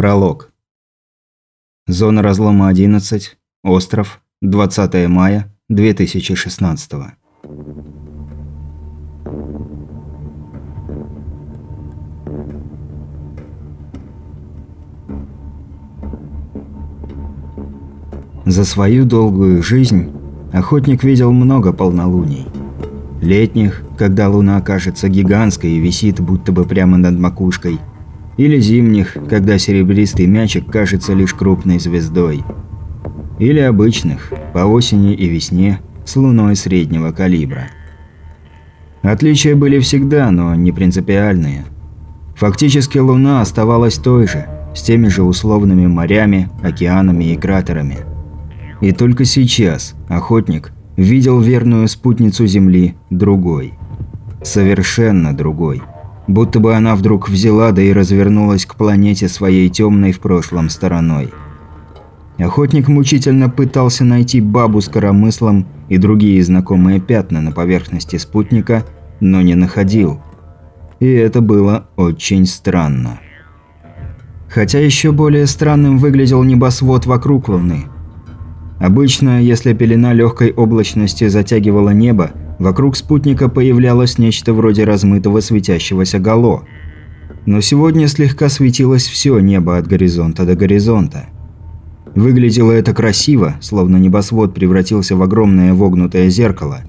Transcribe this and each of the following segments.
Пролог. Зона разлома 11. Остров. 20 мая 2016. За свою долгую жизнь охотник видел много полнолуний. Летних, когда луна кажется гигантской и висит будто бы прямо над макушкой – или зимних, когда серебристый мячик кажется лишь крупной звездой. Или обычных, по осени и весне, с луной среднего калибра. Отличия были всегда, но не принципиальные. Фактически Луна оставалась той же, с теми же условными морями, океанами и кратерами. И только сейчас охотник видел верную спутницу Земли другой. Совершенно другой будто бы она вдруг взяла да и развернулась к планете своей темной в прошлом стороной. Охотник мучительно пытался найти бабу с коромыслом и другие знакомые пятна на поверхности спутника, но не находил. И это было очень странно. Хотя еще более странным выглядел небосвод вокруг Луны. Обычно, если пелена легкой облачности затягивала небо, Вокруг спутника появлялось нечто вроде размытого светящегося гало. Но сегодня слегка светилось все небо от горизонта до горизонта. Выглядело это красиво, словно небосвод превратился в огромное вогнутое зеркало.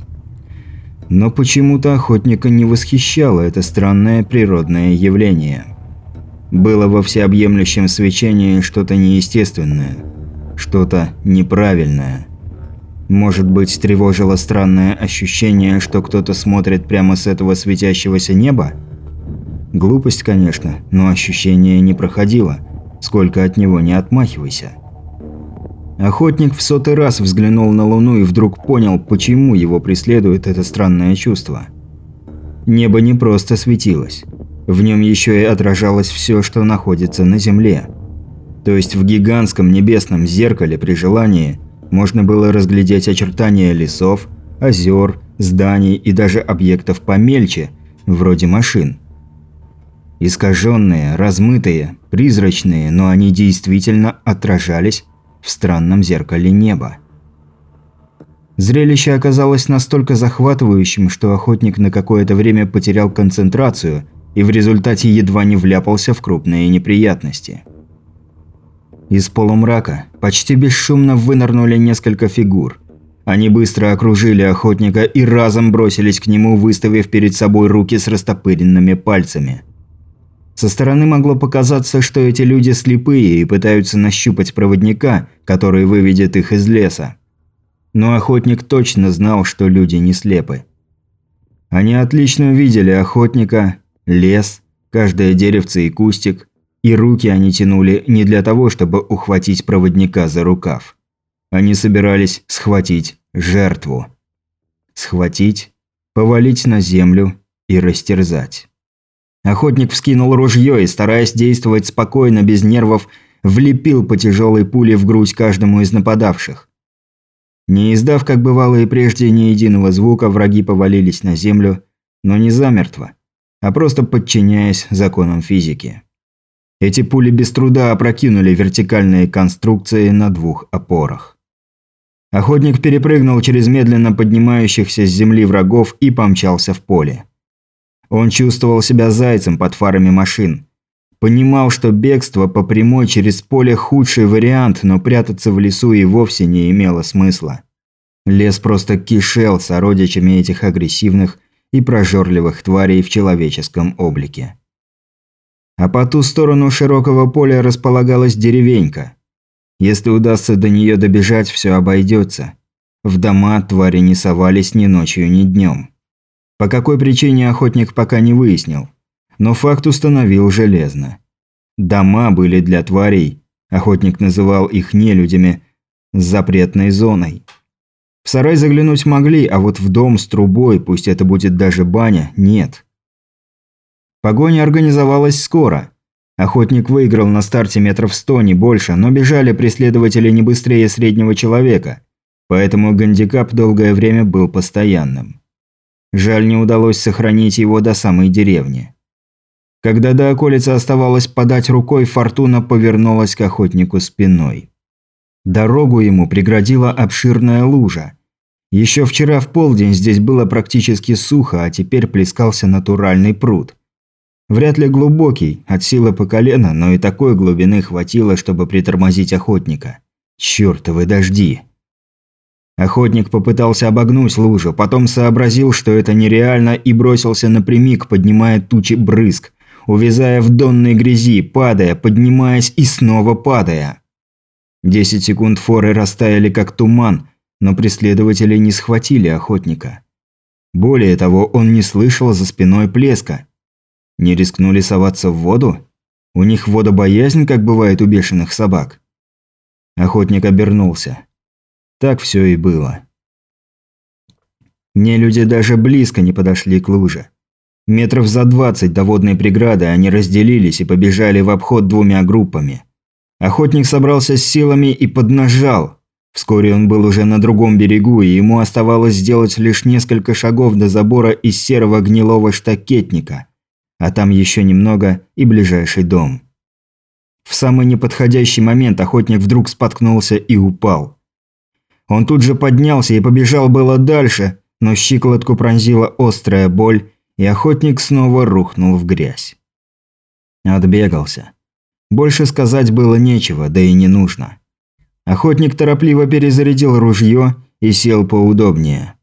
Но почему-то охотника не восхищало это странное природное явление. Было во всеобъемлющем свечении что-то неестественное, что-то неправильное – может быть, тревожило странное ощущение, что кто-то смотрит прямо с этого светящегося неба? Глупость, конечно, но ощущение не проходило, сколько от него не отмахивайся. Охотник в сотый раз взглянул на Луну и вдруг понял, почему его преследует это странное чувство. Небо не просто светилось. В нем еще и отражалось все, что находится на Земле. То есть в гигантском небесном зеркале при желании – можно было разглядеть очертания лесов, озер, зданий и даже объектов помельче, вроде машин. Искаженные, размытые, призрачные, но они действительно отражались в странном зеркале неба. Зрелище оказалось настолько захватывающим, что охотник на какое-то время потерял концентрацию и в результате едва не вляпался в крупные неприятности. Из полумрака почти бесшумно вынырнули несколько фигур. Они быстро окружили охотника и разом бросились к нему, выставив перед собой руки с растопыренными пальцами. Со стороны могло показаться, что эти люди слепые и пытаются нащупать проводника, который выведет их из леса. Но охотник точно знал, что люди не слепы. Они отлично видели охотника, лес, каждое деревце и кустик, и руки они тянули не для того, чтобы ухватить проводника за рукав. Они собирались схватить жертву. Схватить, повалить на землю и растерзать. Охотник вскинул ружье и, стараясь действовать спокойно, без нервов, влепил по тяжелой пуле в грудь каждому из нападавших. Не издав, как бывало и прежде, ни единого звука, враги повалились на землю, но не замертво, а просто подчиняясь законам физики. Эти пули без труда опрокинули вертикальные конструкции на двух опорах. Охотник перепрыгнул через медленно поднимающихся с земли врагов и помчался в поле. Он чувствовал себя зайцем под фарами машин. Понимал, что бегство по прямой через поле худший вариант, но прятаться в лесу и вовсе не имело смысла. Лес просто кишел сородичами этих агрессивных и прожорливых тварей в человеческом облике а по ту сторону широкого поля располагалась деревенька. Если удастся до нее добежать, все обойдется. В дома твари не совались ни ночью, ни днем. По какой причине охотник пока не выяснил, но факт установил железно. Дома были для тварей, охотник называл их нелюдями, запретной зоной. В сарай заглянуть могли, а вот в дом с трубой, пусть это будет даже баня, нет. Погоня организовалась скоро. Охотник выиграл на старте метров сто, не больше, но бежали преследователи не быстрее среднего человека, поэтому гандикап долгое время был постоянным. Жаль, не удалось сохранить его до самой деревни. Когда до околицы оставалось подать рукой, Фортуна повернулась к охотнику спиной. Дорогу ему преградила обширная лужа. Еще вчера в полдень здесь было практически сухо, а теперь плескался натуральный пруд. Вряд ли глубокий, от силы по колено, но и такой глубины хватило, чтобы притормозить охотника. Чёртовы дожди! Охотник попытался обогнуть лужу, потом сообразил, что это нереально, и бросился напрямик, поднимая тучи брызг, увязая в донной грязи, падая, поднимаясь и снова падая. Десять секунд форы растаяли как туман, но преследователи не схватили охотника. Более того, он не слышал за спиной плеска. Не рискнули соваться в воду? У них водобоязнь, как бывает у бешеных собак. Охотник обернулся. Так все и было. Не люди даже близко не подошли к луже. Метров за двадцать до водной преграды они разделились и побежали в обход двумя группами. Охотник собрался с силами и поднажал. Вскоре он был уже на другом берегу, и ему оставалось сделать лишь несколько шагов до забора из серого гнилого штакетника, а там еще немного и ближайший дом. В самый неподходящий момент охотник вдруг споткнулся и упал. Он тут же поднялся и побежал было дальше, но щиколотку пронзила острая боль, и охотник снова рухнул в грязь. Отбегался. Больше сказать было нечего, да и не нужно. Охотник торопливо перезарядил ружье и сел поудобнее.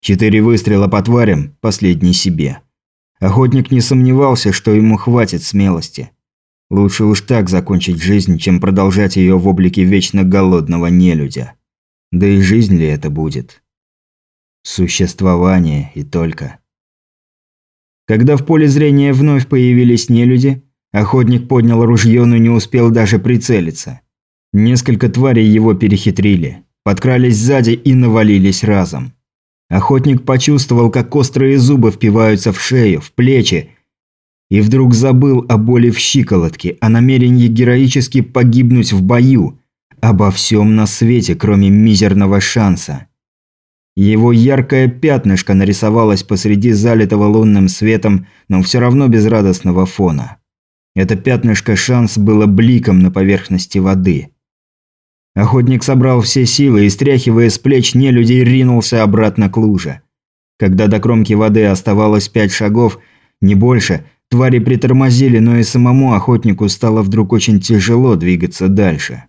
Четыре выстрела по тварям, последний себе. Охотник не сомневался, что ему хватит смелости. Лучше уж так закончить жизнь, чем продолжать ее в облике вечно голодного нелюдя. Да и жизнь ли это будет? Существование и только. Когда в поле зрения вновь появились нелюди, охотник поднял ружье, но не успел даже прицелиться. Несколько тварей его перехитрили, подкрались сзади и навалились разом. Охотник почувствовал, как острые зубы впиваются в шею, в плечи, и вдруг забыл о боли в щиколотке, о намерении героически погибнуть в бою – Обо всем на свете, кроме мизерного шанса. Его яркое пятнышко нарисовалось посреди залитого лунным светом, но все равно без радостного фона. Это пятнышко шанс было бликом на поверхности воды. Охотник собрал все силы и, стряхивая с плеч нелюдей, ринулся обратно к луже. Когда до кромки воды оставалось пять шагов, не больше, твари притормозили, но и самому охотнику стало вдруг очень тяжело двигаться дальше.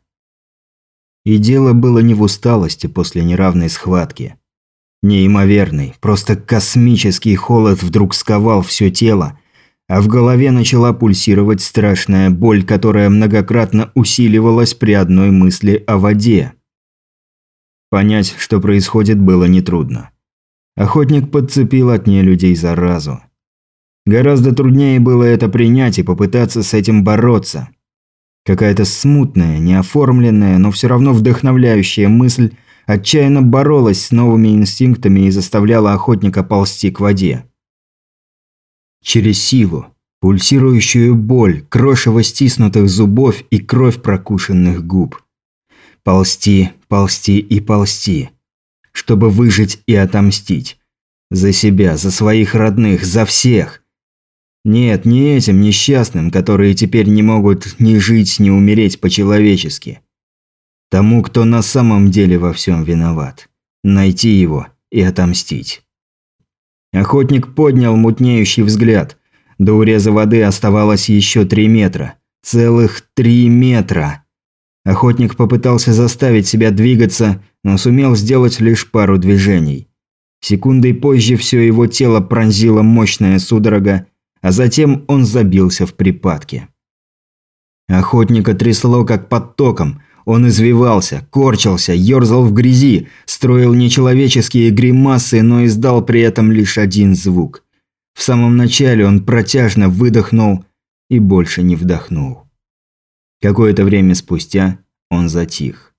И дело было не в усталости после неравной схватки. Неимоверный, просто космический холод вдруг сковал все тело, а в голове начала пульсировать страшная боль, которая многократно усиливалась при одной мысли о воде. Понять, что происходит, было нетрудно. Охотник подцепил от ней людей заразу. Гораздо труднее было это принять и попытаться с этим бороться – Какая-то смутная, неоформленная, но все равно вдохновляющая мысль отчаянно боролась с новыми инстинктами и заставляла охотника ползти к воде. Через силу, пульсирующую боль, крошево стиснутых зубов и кровь прокушенных губ. Ползти, ползти и ползти. Чтобы выжить и отомстить. За себя, за своих родных, за всех. Нет, не этим несчастным, которые теперь не могут ни жить, ни умереть по-человечески. Тому, кто на самом деле во всем виноват. Найти его и отомстить. Охотник поднял мутнеющий взгляд. До уреза воды оставалось еще три метра. Целых три метра. Охотник попытался заставить себя двигаться, но сумел сделать лишь пару движений. Секундой позже все его тело пронзила мощная судорога, а затем он забился в припадке. Охотника трясло как под током. Он извивался, корчился, ерзал в грязи, строил нечеловеческие гримасы, но издал при этом лишь один звук. В самом начале он протяжно выдохнул и больше не вдохнул. Какое-то время спустя он затих.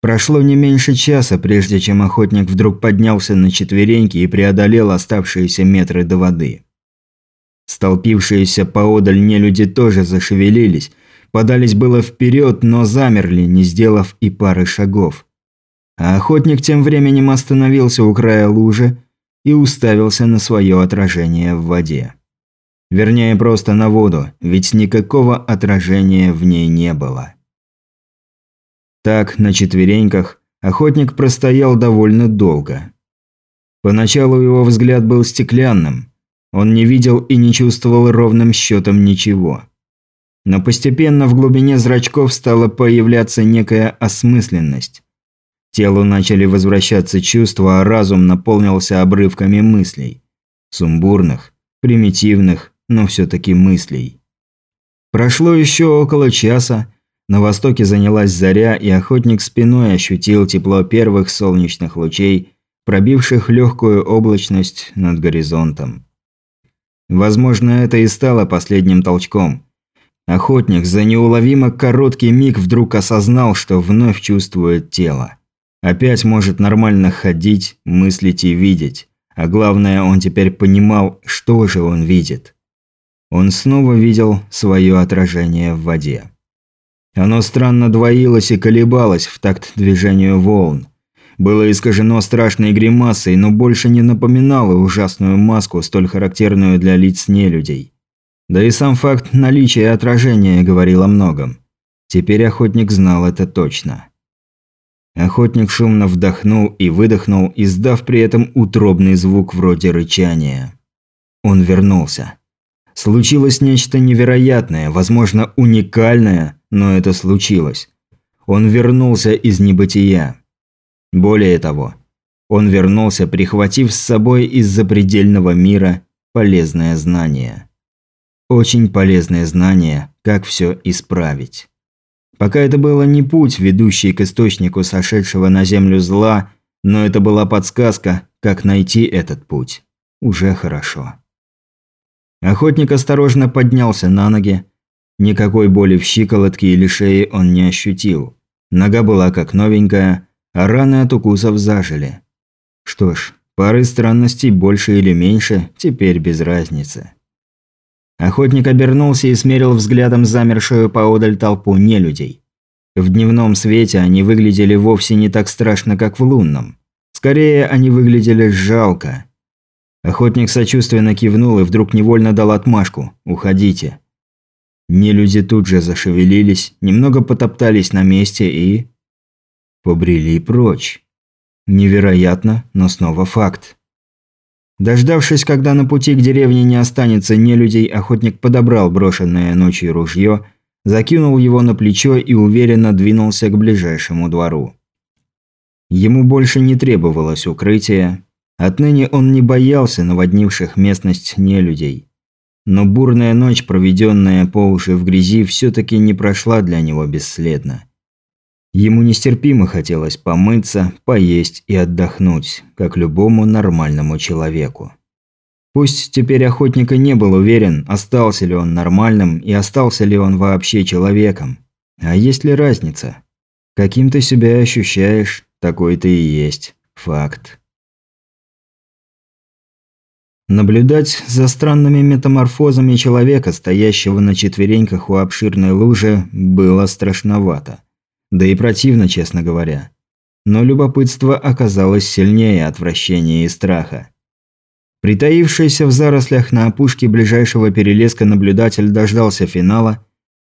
Прошло не меньше часа, прежде чем охотник вдруг поднялся на четвереньки и преодолел оставшиеся метры до воды. Столпившиеся поодаль нелюди тоже зашевелились, подались было вперед, но замерли, не сделав и пары шагов. А охотник тем временем остановился у края лужи и уставился на свое отражение в воде. Вернее, просто на воду, ведь никакого отражения в ней не было. Так, на четвереньках, охотник простоял довольно долго. Поначалу его взгляд был стеклянным. Он не видел и не чувствовал ровным счетом ничего. Но постепенно в глубине зрачков стала появляться некая осмысленность. Телу начали возвращаться чувства, а разум наполнился обрывками мыслей. Сумбурных, примитивных, но все-таки мыслей. Прошло еще около часа, на востоке занялась заря, и охотник спиной ощутил тепло первых солнечных лучей, пробивших легкую облачность над горизонтом. Возможно, это и стало последним толчком. Охотник за неуловимо короткий миг вдруг осознал, что вновь чувствует тело. Опять может нормально ходить, мыслить и видеть. А главное, он теперь понимал, что же он видит. Он снова видел свое отражение в воде. Оно странно двоилось и колебалось в такт движению волн. Было искажено страшной гримасой, но больше не напоминало ужасную маску, столь характерную для лиц нелюдей. Да и сам факт наличия отражения говорил о многом. Теперь охотник знал это точно. Охотник шумно вдохнул и выдохнул, издав при этом утробный звук вроде рычания. Он вернулся. Случилось нечто невероятное, возможно, уникальное, но это случилось. Он вернулся из небытия. Более того, он вернулся, прихватив с собой из запредельного мира полезное знание. Очень полезное знание, как все исправить. Пока это было не путь, ведущий к источнику сошедшего на землю зла, но это была подсказка, как найти этот путь. Уже хорошо. Охотник осторожно поднялся на ноги. Никакой боли в щиколотке или шее он не ощутил. Нога была как новенькая, а раны от укусов зажили. Что ж, пары странностей больше или меньше, теперь без разницы. Охотник обернулся и смерил взглядом замершую поодаль толпу нелюдей. В дневном свете они выглядели вовсе не так страшно, как в лунном. Скорее, они выглядели жалко. Охотник сочувственно кивнул и вдруг невольно дал отмашку «Уходите». Нелюди тут же зашевелились, немного потоптались на месте и... Побрели прочь. Невероятно, но снова факт. Дождавшись, когда на пути к деревне не останется нелюдей, охотник подобрал брошенное ночью ружье, закинул его на плечо и уверенно двинулся к ближайшему двору. Ему больше не требовалось укрытия. Отныне он не боялся наводнивших местность нелюдей. Но бурная ночь, проведенная по уши в грязи, все-таки не прошла для него бесследно. Ему нестерпимо хотелось помыться, поесть и отдохнуть, как любому нормальному человеку. Пусть теперь охотника не был уверен, остался ли он нормальным и остался ли он вообще человеком. А есть ли разница? Каким ты себя ощущаешь, такой ты и есть. Факт. Наблюдать за странными метаморфозами человека, стоящего на четвереньках у обширной лужи, было страшновато. Да и противно, честно говоря. Но любопытство оказалось сильнее отвращения и страха. Притаившийся в зарослях на опушке ближайшего перелеска наблюдатель дождался финала,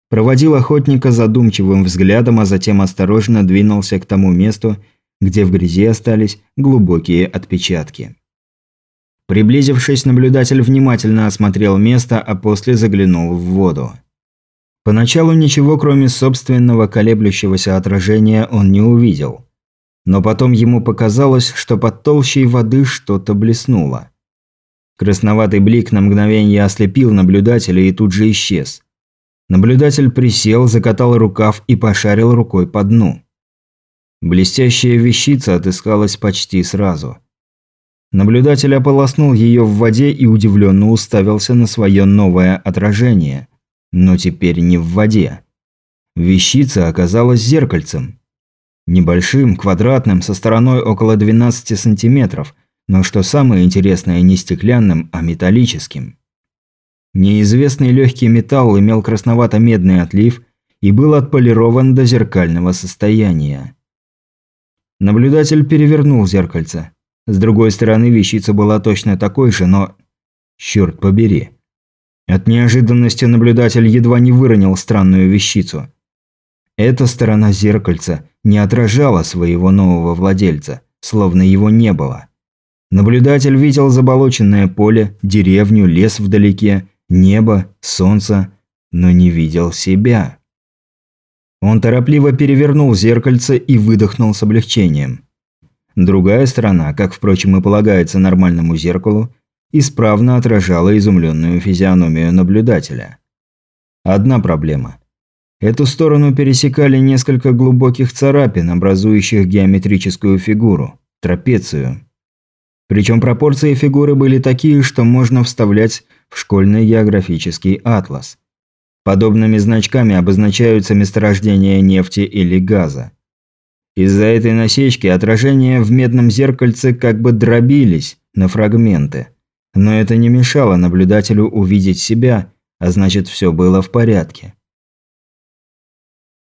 проводил охотника задумчивым взглядом, а затем осторожно двинулся к тому месту, где в грязи остались глубокие отпечатки. Приблизившись, наблюдатель внимательно осмотрел место, а после заглянул в воду. Поначалу ничего, кроме собственного колеблющегося отражения, он не увидел. Но потом ему показалось, что под толщей воды что-то блеснуло. Красноватый блик на мгновение ослепил наблюдателя и тут же исчез. Наблюдатель присел, закатал рукав и пошарил рукой по дну. Блестящая вещица отыскалась почти сразу. Наблюдатель ополоснул ее в воде и удивленно уставился на свое новое отражение – но теперь не в воде. Вещица оказалась зеркальцем. Небольшим, квадратным, со стороной около 12 сантиметров, но что самое интересное, не стеклянным, а металлическим. Неизвестный легкий металл имел красновато-медный отлив и был отполирован до зеркального состояния. Наблюдатель перевернул зеркальце. С другой стороны вещица была точно такой же, но... Черт побери. От неожиданности наблюдатель едва не выронил странную вещицу. Эта сторона зеркальца не отражала своего нового владельца, словно его не было. Наблюдатель видел заболоченное поле, деревню, лес вдалеке, небо, солнце, но не видел себя. Он торопливо перевернул зеркальце и выдохнул с облегчением. Другая сторона, как, впрочем, и полагается нормальному зеркалу, исправно отражала изумленную физиономию наблюдателя. Одна проблема. Эту сторону пересекали несколько глубоких царапин, образующих геометрическую фигуру – трапецию. Причем пропорции фигуры были такие, что можно вставлять в школьный географический атлас. Подобными значками обозначаются месторождения нефти или газа. Из-за этой насечки отражения в медном зеркальце как бы дробились на фрагменты. Но это не мешало наблюдателю увидеть себя, а значит все было в порядке.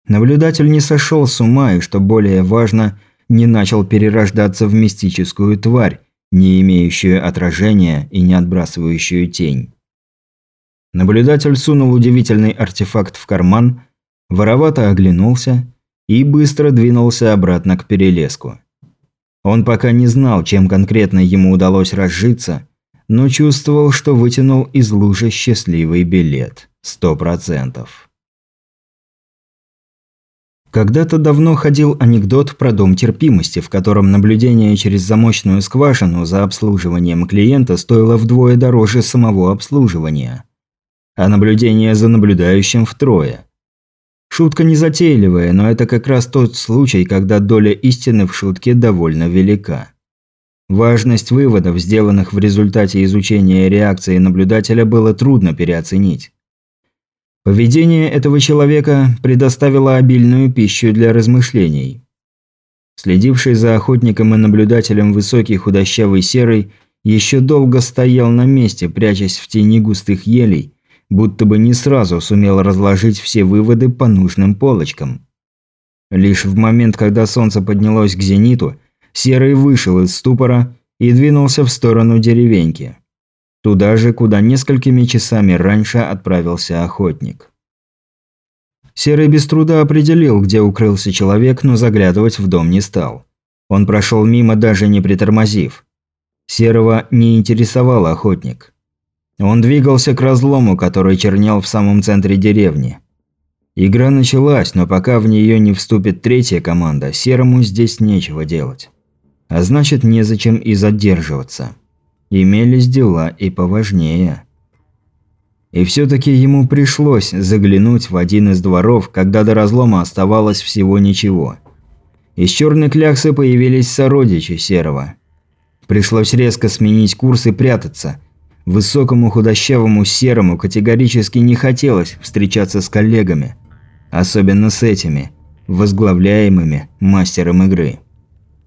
Наблюдатель не сошел с ума и, что более важно, не начал перерождаться в мистическую тварь, не имеющую отражения и не отбрасывающую тень. Наблюдатель сунул удивительный артефакт в карман, воровато оглянулся и быстро двинулся обратно к перелеску. Он пока не знал, чем конкретно ему удалось разжиться, но чувствовал, что вытянул из лужи счастливый билет. Сто процентов. Когда-то давно ходил анекдот про дом терпимости, в котором наблюдение через замочную скважину за обслуживанием клиента стоило вдвое дороже самого обслуживания, а наблюдение за наблюдающим втрое. Шутка незатейливая, но это как раз тот случай, когда доля истины в шутке довольно велика. Важность выводов, сделанных в результате изучения реакции наблюдателя, было трудно переоценить. Поведение этого человека предоставило обильную пищу для размышлений. Следивший за охотником и наблюдателем высокий худощавый серый еще долго стоял на месте, прячась в тени густых елей, будто бы не сразу сумел разложить все выводы по нужным полочкам. Лишь в момент, когда солнце поднялось к зениту, серый вышел из ступора и двинулся в сторону деревеньки. Туда же, куда несколькими часами раньше отправился охотник. Серый без труда определил, где укрылся человек, но заглядывать в дом не стал. Он прошел мимо, даже не притормозив. Серого не интересовал охотник. Он двигался к разлому, который чернел в самом центре деревни. Игра началась, но пока в нее не вступит третья команда, Серому здесь нечего делать. А значит, незачем и задерживаться имелись дела и поважнее. И все-таки ему пришлось заглянуть в один из дворов, когда до разлома оставалось всего ничего. Из черной кляксы появились сородичи Серого. Пришлось резко сменить курс и прятаться. Высокому худощавому Серому категорически не хотелось встречаться с коллегами. Особенно с этими, возглавляемыми мастером игры.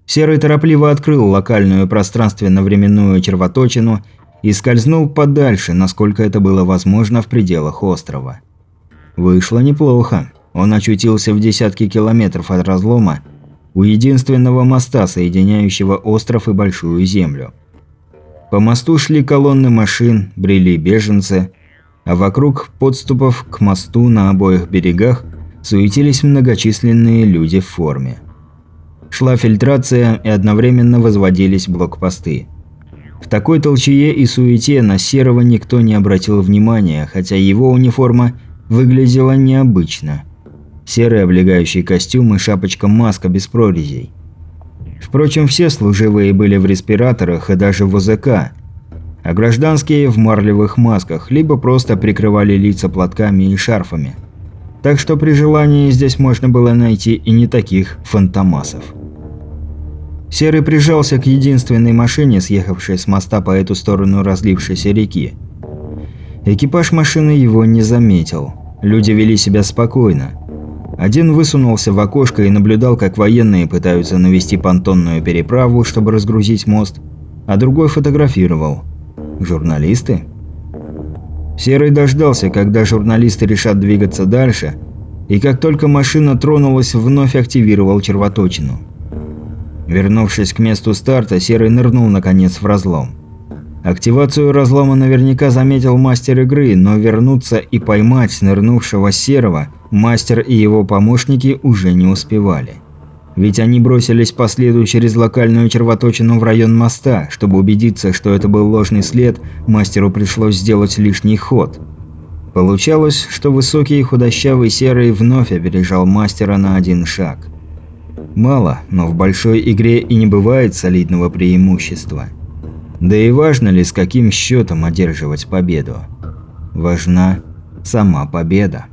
Серый торопливо открыл локальную пространственно-временную червоточину и скользнул подальше, насколько это было возможно в пределах острова. Вышло неплохо. Он очутился в десятке километров от разлома, у единственного моста, соединяющего остров и Большую Землю. По мосту шли колонны машин, брели беженцы, а вокруг подступов к мосту на обоих берегах суетились многочисленные люди в форме. Шла фильтрация и одновременно возводились блокпосты. В такой толчее и суете на Серого никто не обратил внимания, хотя его униформа выглядела необычно. Серый облегающий костюм и шапочка-маска без прорезей. Впрочем, все служивые были в респираторах и даже в ОЗК, а гражданские в марлевых масках, либо просто прикрывали лица платками и шарфами – так что при желании здесь можно было найти и не таких фантомасов. Серый прижался к единственной машине, съехавшей с моста по эту сторону разлившейся реки. Экипаж машины его не заметил. Люди вели себя спокойно. Один высунулся в окошко и наблюдал, как военные пытаются навести понтонную переправу, чтобы разгрузить мост, а другой фотографировал. Журналисты? Серый дождался, когда журналисты решат двигаться дальше, и как только машина тронулась, вновь активировал червоточину. Вернувшись к месту старта, Серый нырнул наконец в разлом. Активацию разлома наверняка заметил мастер игры, но вернуться и поймать нырнувшего серого мастер и его помощники уже не успевали. Ведь они бросились по следу через локальную червоточину в район моста. Чтобы убедиться, что это был ложный след, мастеру пришлось сделать лишний ход. Получалось, что высокий и худощавый серый вновь опережал мастера на один шаг. Мало, но в большой игре и не бывает солидного преимущества. Да и важно ли с каким счетом одерживать победу? Важна сама победа.